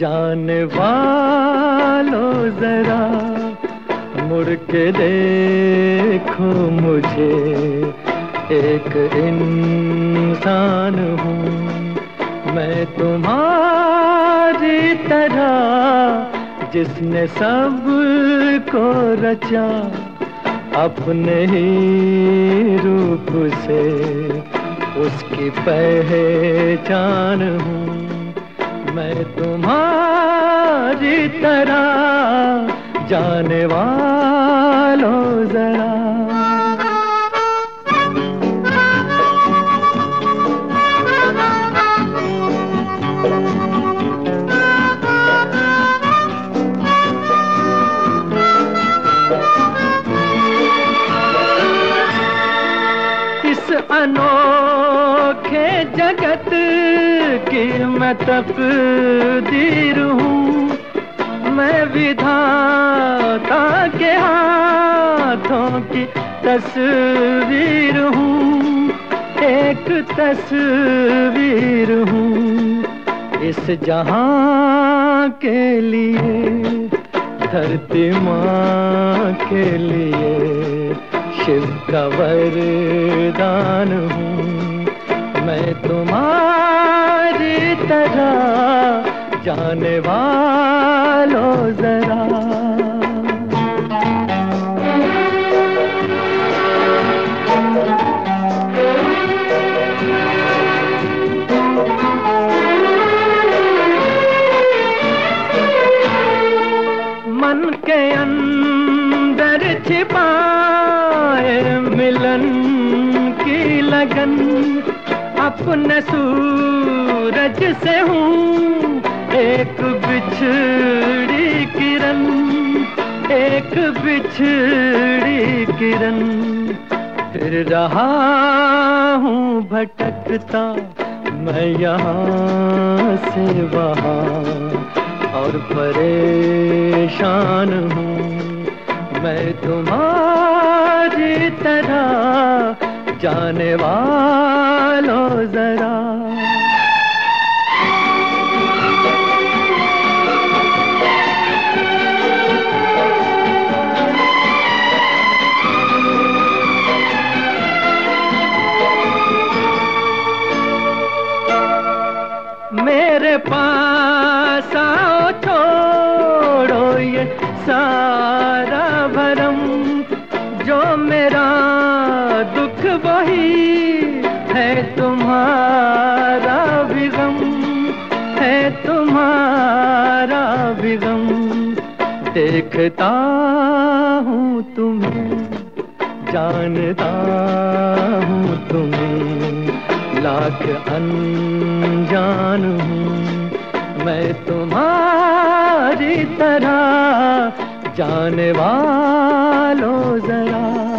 जाने वालो जरा, मुड़ के देखो मुझे, एक इंसान हूँ। मैं तुम्हारी तरह, जिसने सबको रचा, अपने ही रूप से उसकी पहचान हूँ। तरह जाने वालों जरा। अनोखे जगत की मैं तकदीर हूँ। मैं विधाता के हाथों की तस्वीर हूँ, एक तस्वीर हूँ। इस जहाँ के लिए, धरती माँ के लिए शिव का वरदान हूँ। मैं तुम्हारी तरह जाने वालों जरा। मन के अंदर छिपाए मिलन की लगन अपने सूरज से हूँ एक बिछड़ी किरण, एक बिछड़ी किरण। फिर रहा हूँ भटकता, मैं यहाँ से वहाँ। और परेशान हूँ, मैं तुम्हारी तरह। जाने वालों जरा सारा भरम, जो मेरा दुख वही है तुम्हारा विगम, है तुम्हारा विगम। देखता हूँ तुम्हें, जानता हूँ तुम्हें, लाख अनजान हूँ। मैं तुम्हारी तरह जाने वालों जरा।